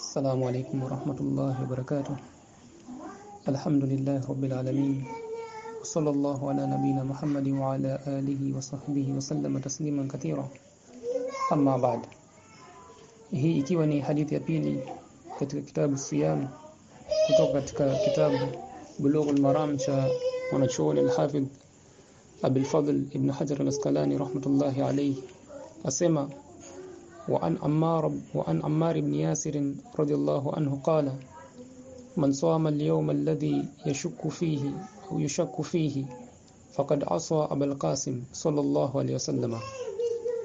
السلام عليكم ورحمة الله وبركاته الحمد لله رب العالمين وصلى الله على نبينا محمد وعلى آله وصحبه وسلم تسليما كثيرا أما بعد hii ikiwa ni hadithi ya pili katika kitabu siyam kutoka katika kitabu bulughul maram cha mwanachuoni al-hafidh Abi al-Fadl ibn Hajar al-Asqalani rahmatullahi alayhi asema وعن عمار وعن عمار بن ياسر رضي الله عنه قال من صام اليوم الذي يشك فيه أو يشك فيه فقد عصى أبا القاسم صلى الله عليه وسلم.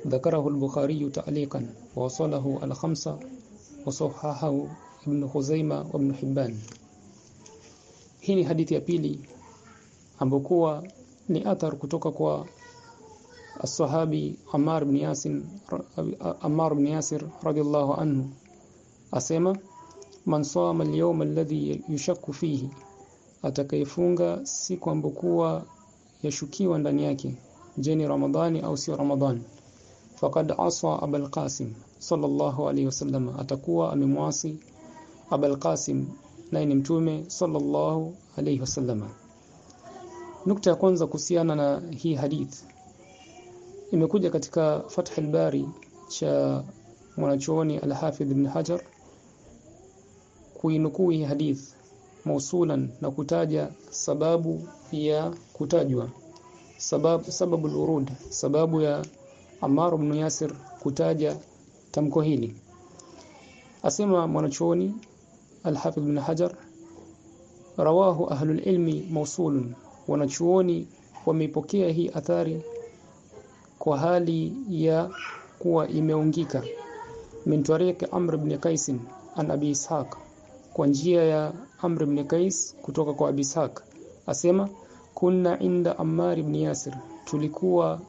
ذكره البخاري تعليقا ووصله الخمسة وصححه ابن خزيمة وابن حبان. Hii ni hadithi ya pili ambokuwa ni athar kutoka kwa As-sahabi Ammar ibn Yasir Ammar ibn Yasir radiyallahu anhu asema man sama al-yawm alladhi yushakku fihi atakayefunga siku ambokuwa yashukiwa ndani yake je ni ramadhani au sio ramadhani? Faqad asa abul qasim sallallahu alayhi wasallam atakuwa amemwasi abul qasim naye ni mtume sallallahu alayhi wasallam nukta ya kwanza kuhusiana na hii hadith imekuja katika Fath al-Bari cha mwanachuoni al-Hafidh ibn Hajar kuinukuu hii hadith mausulan na kutaja sababu ya kutajwa sababu sababu al-urud sababu ya Ammar ibn Yasir kutaja tamko hili. Asema mwanachuoni al-Hafidh ibn Hajar rawahu ahlul ilmi mausulun wanachuoni wameipokea hii athari kwa hali ya kuwa imeungika. Min tariq Amr ibn Qais an Abi Ishaq. Kwa njia ya Amr ibn Qais kutoka kwa Abi Ishaq asema kunna inda Ammar ibn Yasir. Tulikuwa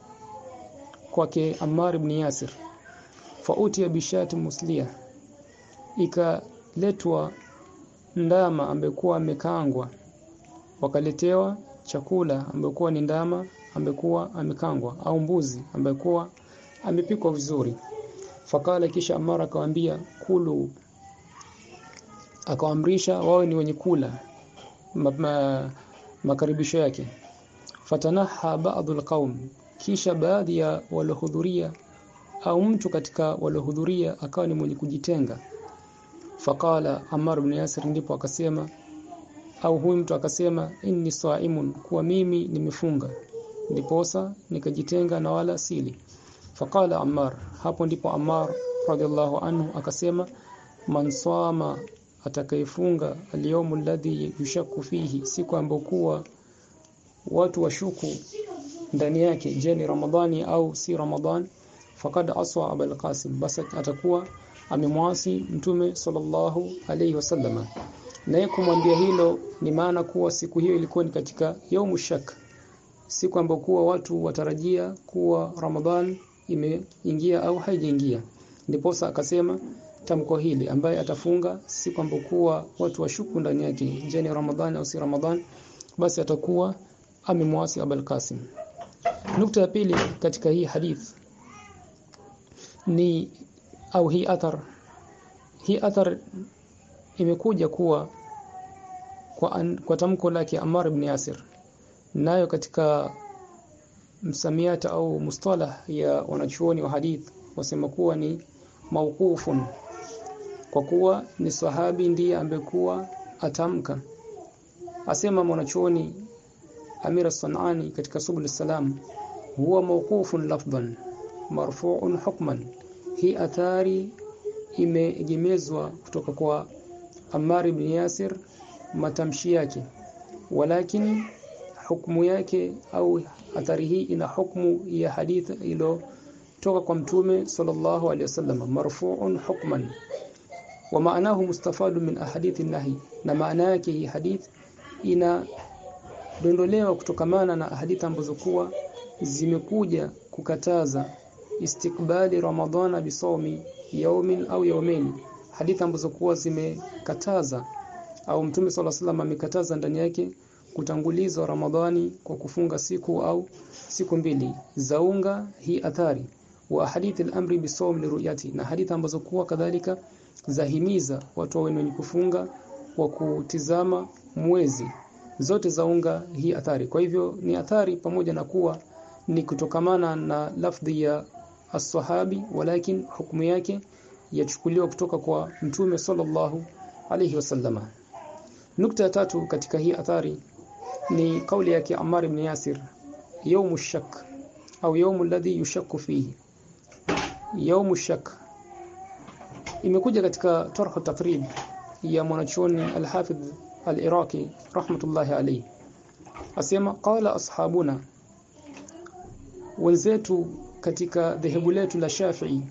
kwake Ammar ibn Yasir. Fauti bishati muslia ikaletwa ndama ambekuwa amekangwa wakaletewa chakula ambekuwa ni ndama ambekuwa amekangwa au mbuzi amekuwa amepikwa vizuri. Fakala kisha amara akawaambia kulu. Akaamrisha wawe ni wenye kula ma, ma, makaribisho yake. Fatanaha baadhi alqaum kisha baadhi ya walohudhuria au mtu katika walohudhuria akawa ni mwenye kujitenga. Fakala Amar ibn Yasir ndipo akasema au huyu mtu akasema inni saimun kuwa mimi nimefunga ndiposa nikajitenga na wala sili. Faqala Ammar hapo ndipo Ammar radhiallahu anhu akasema man sama atakayefunga al-yawm alladhi yushaku fihi siku ambokuwa watu washuku ndani yake je ni ramadhani au si ramadhan? Faqad aswa abul qasim basi atakuwa amemwasi mtume sallallahu alayhi wasallam. Naye kumwambia hilo ni maana kuwa siku hiyo ilikuwa ni katika yaumu shak siku ambayo kuwa watu watarajia kuwa Ramadhan imeingia au haijaingia. Ndiposa akasema tamko hili ambaye atafunga si ambayo kuwa watu washuku ndani yake je ni Ramadhan au si Ramadhan basi atakuwa amemwasi Abul Qasim. Nukta ya pili katika hii hadith ni au hii athar hii athar imekuja kuwa kwa, kwa tamko lake Ammar ibn Yasir nayo katika msamiata au mustalah ya wanachuoni wa hadith wasema kuwa ni mauqufun kwa kuwa ni sahabi ndiye ambekuwa atamka. Asema mwanachuoni Amira as-Sanani katika Subul salam huwa mauqufun lafdan marfu'un hukman. Hii athari imeegemezwa kutoka kwa Ammar ibn Yasir matamshi yake. Walakini hukumu yake au athari hii ina hukumu ya hadith ilo toka kwa mtume sallallahu alaihi wasallam marfu'un hukman. Wa maanahu mustafadu min ahadith nahi na maana yake hii hadith ina dondolewa kutokamana na ahadith ambazo kuwa zimekuja kukataza istikbali ramadhana bisawmi yaumin au yaumain hadithi ambazo kuwa zimekataza au mtume sallallahu alaihi wasallam amekataza ndani yake kutangulizwa Ramadhani kwa kufunga siku au siku mbili zaunga hii athari. Wa hadithi al-amri bisawm liruyati na hadithi ambazo kuwa kadhalika zahimiza watu wenye kufunga kwa kutizama mwezi. Zote zaunga hii athari. Kwa hivyo ni athari pamoja na kuwa ni kutokamana na lafdhi ya as-sahabi walakin hukumu yake yachukuliwa kutoka kwa mtume sallallahu alayhi wasallama nukta tatu katika hii athari kauli yake Ammar ibn Yasir yawm shak au yawm alladhi yushakku fihi yawm shak imekuja katika tarh tafrid ya mwanachuoni al-Hafidh al-Iraqi rahmatullahi alayhi asema qala ashabuna wenzetu katika dhehebu letu la Shafi'i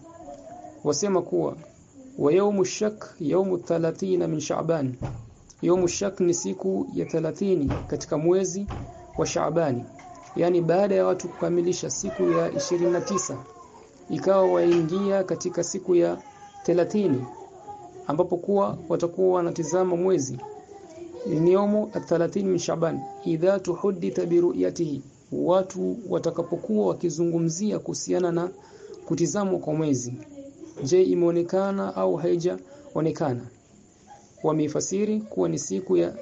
wasema kuwa wa yawmu shak yawmu 30 min Sha'ban yawmu shak ni siku ya 30 katika mwezi wa Shaabani yani baada ya watu kukamilisha siku ya 29 ikawa waingia katika siku ya 30 ambapo kuwa watakuwa wanatizama mwezi. Ni yomu 30 min Sha'ban idha tuhadditha bi ru'yatihi watu watakapokuwa wakizungumzia kuhusiana na kutizamwa kwa mwezi. Je imeonekana au haijaonekana wameifasiri kuwa ni siku ya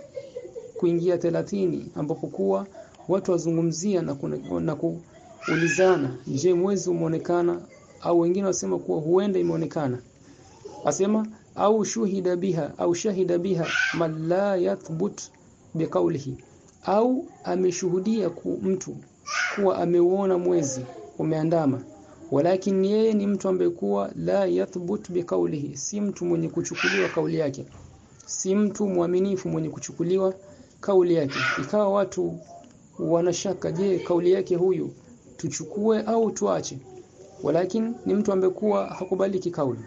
kuingia 30 ambapo kuwa watu wazungumzia na, na kuulizana je mwezi umeonekana? Au wengine wasema kuwa huenda imeonekana. Asema au shuhida biha au shahida biha man la yathbut biqawlihi. Au ameshuhudia ku mtu kuwa ameuona mwezi umeandama. Walakin yeye ni mtu ambaye kuwa la yathbut biqawlihi si mtu mwenye kuchukuliwa kauli yake si mtu mwaminifu mwenye kuchukuliwa kauli yake. Ikawa watu wanashaka je kauli yake huyu tuchukue au tuache? Walakin ni mtu ambekuwa hakubaliki kauli.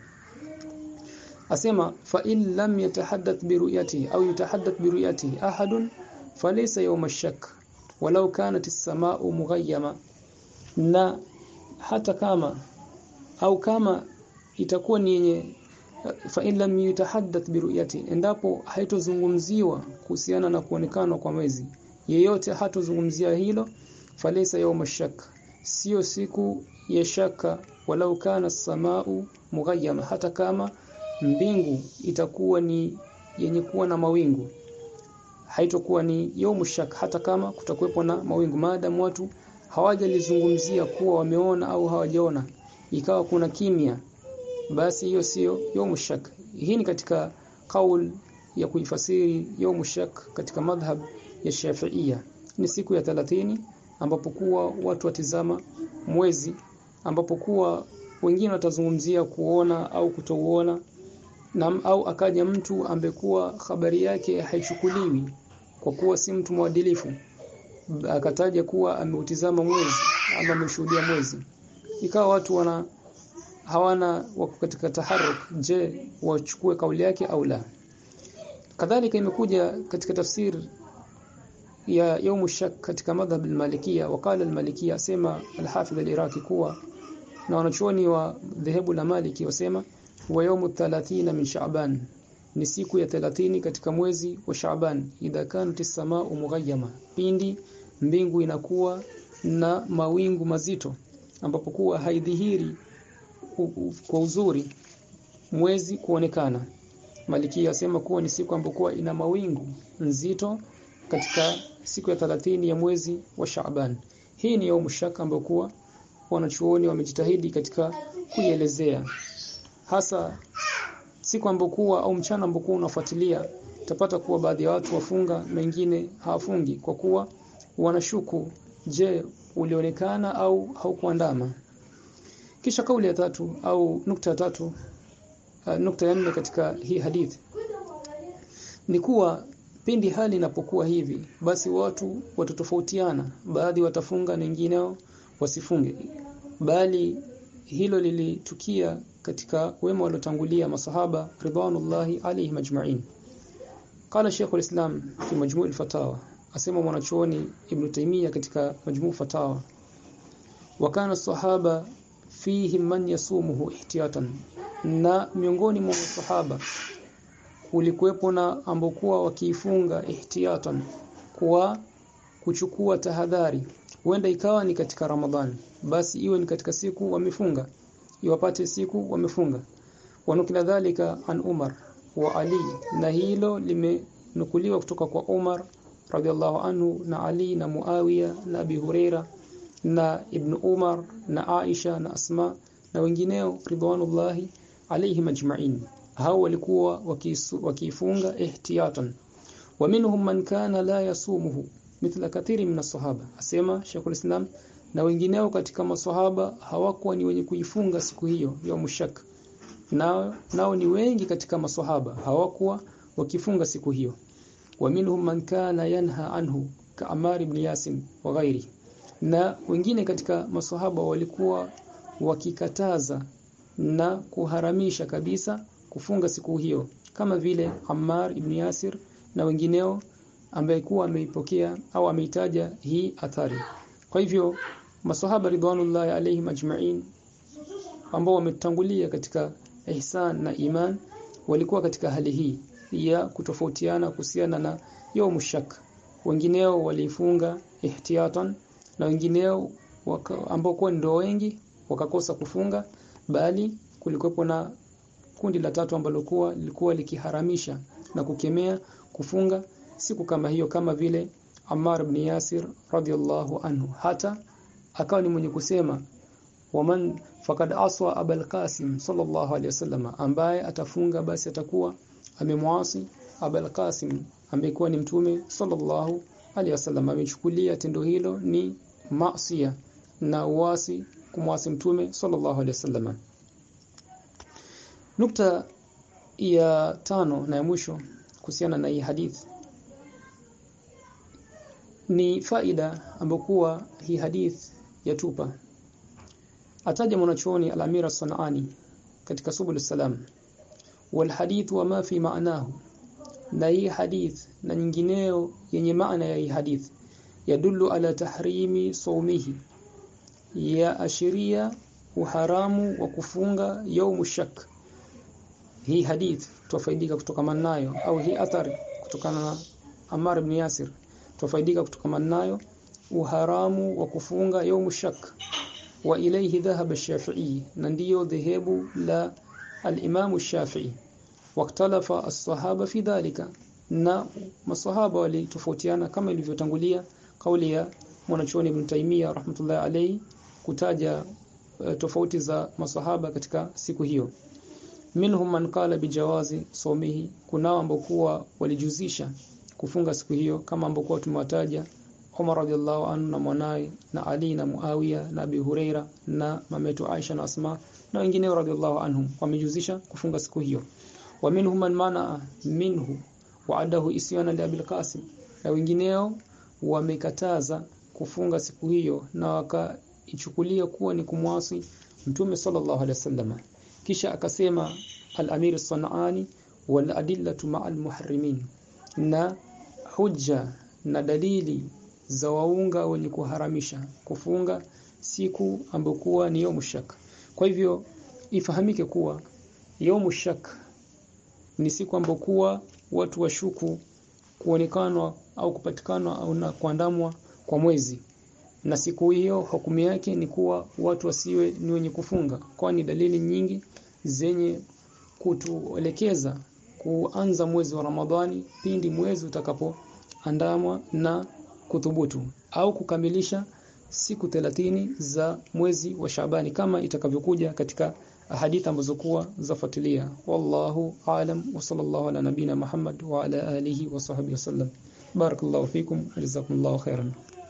Asema fa in lam yatahaddath bi ru'yatihi au yatahaddath bi ru'yatihi ahadun falaysa yawm ash-shak walau kanat as-samaa'u mughayyama. Na hata kama au kama itakuwa ni yenye fa in lam yutahaddath bi ru'yati endapo haitozungumziwa kuhusiana na kuonekana kwa mwezi yeyote hatozungumzia hilo falaysa yawm ash-shak sio siku ya shaka walau kana as-samaa'u mughayyama hata kama mbingu itakuwa ni yenye kuwa na mawingu haitokuwa ni yaumu shak hata kama kutakuwepo na mawingu. Maadamu watu hawajalizungumzia kuwa wameona au hawajaona ikawa kuna kimya basi hiyo sio yaumu shak. Hii ni katika kaul ya kuifasiri yaumu shak katika madhhab ya Shafi'ia ni siku ya 30 ambapo kuwa watu watizama mwezi ambapo kuwa wengine watazungumzia kuona au kutouona na au akaja mtu ambekuwa habari yake haichukuliwi kwa kuwa si mtu mwadilifu akataja kuwa ameutizama mwezi ama ameshuhudia mwezi. Ikawa watu wana hawana wako katika taharuk je wachukue kauli yake au la? Kadhalika imekuja katika tafsir ya yaumu shak katika madhhab al-malikia wakala al-malikia asema al-hafidh al-iraqi kuwa na wanachuoni wa dhehebu la maliki wasema wa yaumu 30 min sha'ban. Ni siku ya 30 katika mwezi wa sha'ban. Idha kanat as-samaa'u mughayyama. Pindi mbingu inakuwa na mawingu mazito ambapo kuwa haidhihiri kwa uzuri mwezi kuonekana. Maliki yasema kuwa ni siku ambapo ina mawingu nzito katika siku ya 30 ya mwezi wa Shaaban. Hii ni yaumu shaka ambayo wanachuoni wamejitahidi katika kuielezea. Hasa siku ambokuwa au mchana ambokuwa unafuatilia utapata kuwa baadhi ya watu wafunga na wengine hawafungi kwa kuwa wanashuku je ulionekana au haukuandama kisha kauli ya tatu au nukta ya tatu uh, nukta ya nne katika hii hadithi ni kuwa pindi hali inapokuwa hivi basi watu watatofautiana baadhi watafunga na wengineo wasifunge. Bali hilo lilitukia katika wema waliotangulia masahaba ridwanullahi alayhi majma'in. Qala shaykh al-Islam fi majmu' al-fatawa asema mwanachuoni Ibn taymiyah katika majmu' fatawa wakana sahaba fihi man yasumuhu ihtiyatan. Na miongoni mwa masahaba kulikuwepo na ambokuwa wakiifunga ihtiyatan kwa kuchukua tahadhari. Huenda ikawa ni katika Ramadhani. Basi iwe ni katika siku wamefunga iwapate siku wamefunga. Wanukila dhalika an Umar wa Ali. Na hilo limenukuliwa kutoka kwa Umar radhiallahu anhu na Ali na Muawiya na Abi na Ibn Umar na Aisha na Asma na wengineo ridwanullahi alayhi ajma'in hao walikuwa wakifunga ihtiyatan. Wa minhum man kana la yasumuhu mithla kathiri min sahaba asema Sheikhul Islam na wengineo katika maswahaba hawakuwa ni wenye kuifunga siku hiyo ya mushak nao nao ni wengi katika maswahaba hawakuwa wakifunga siku hiyo. Wa minhum man kana yanha anhu ka Amar ibn Yasin wa ghairi na wengine katika maswahaba walikuwa wakikataza na kuharamisha kabisa kufunga siku hiyo kama vile Ammar ibn Yasir na wengineo ambaye kuwa ameipokea au ameitaja hii athari. Kwa hivyo maswahaba ridwanullahi alayhi majma'in ambao wametangulia katika ihsan na iman walikuwa katika hali hii ya kutofautiana kuhusiana na yawm shak wengineo walifunga ihtiyatan na wengineo ambao kwa ndio wengi wakakosa kufunga bali kulikuwepo na kundi la tatu ambalo kuwa lilikuwa likiharamisha na kukemea kufunga siku kama hiyo kama vile Ammar ibn Yasir radhiyallahu anhu. Hata akawa ni mwenye kusema waman fakad aswa abul qasim sallallahu alayhi wasallam ambaye atafunga basi atakuwa amemwasi abul qasim amekuwa ni mtume sallallahu alayhi wasallam amechukulia tendo hilo ni maasiya na uasi kumwasi mtume sallallahu alaihi wasallam. Nukta ya tano na ya mwisho kuhusiana na hii hadith ni faida ambokuwa hii hadith yatupa ataja mwanachuoni al-Amir as-Sanani katika Subul salam wal hadith wa ma fi ma'nahu na hii hadith na nyingineo yenye maana ya hii hadith yadullu ala tahrimi sawmihi. Ya ashiria uharamu wa kufunga yaumu shak. Hii hadith tufaidika kutokana nayo au hii athari kutokana na Amar ibn Yasir. Tufaidika kutokana nayo uharamu wa kufunga yaumu shak. Wa ilayhi dhahaba ash-Shafi'i na ndiyo dhehebu la al-Imam ash-Shafi'i waktalafa as-sahaba fi dhalika na masahaba walitofautiana kama ilivyotangulia kauli ya mwanachuoni Ibn Taymiyyah rahmatullahi alayhi kutaja uh, tofauti za masahaba katika siku hiyo. Minhum man qala bijawazi somihi kunao ambao kuwa walijuzisha kufunga siku hiyo kama ambao tumewataja Umar radhiallahu anhu na mwanae na Ali na Muawiya na Abi Huraira na mametu Aisha na Asma na wengineo radhiallahu anhum wamejuzisha kufunga siku hiyo. Wa minhum man mana minhu wa'adahu isyana li Abil Qasim na wengineo wamekataza kufunga siku hiyo na wakaichukulia kuwa ni kumwasi Mtume sallallahu alaihi wasallam. Kisha akasema al-Amir as-Sanani wal adillatu ma'al muharrimin. Na hujja na dalili za waunga wenye kuharamisha kufunga siku ambokuwa ni yomu shak. Kwa hivyo ifahamike kuwa yomu shak ni siku ambokuwa watu washuku kuonekanwa au kupatikana au na kuandamwa kwa mwezi. Na siku hiyo hukumu yake ni kuwa watu wasiwe ni wenye kufunga kwani dalili nyingi zenye kutuelekeza kuanza mwezi wa Ramadhani pindi mwezi utakapoandamwa na kuthubutu au kukamilisha siku 30 za mwezi wa Shabani kama itakavyokuja katika hadithi ambazo kuwa zafuatilia. Wallahu alam wa sallallahu ala nabina Muhammad wa ala alihi wa sahbihi wasallam بارك الله فيكم جزاكم الله خيرا.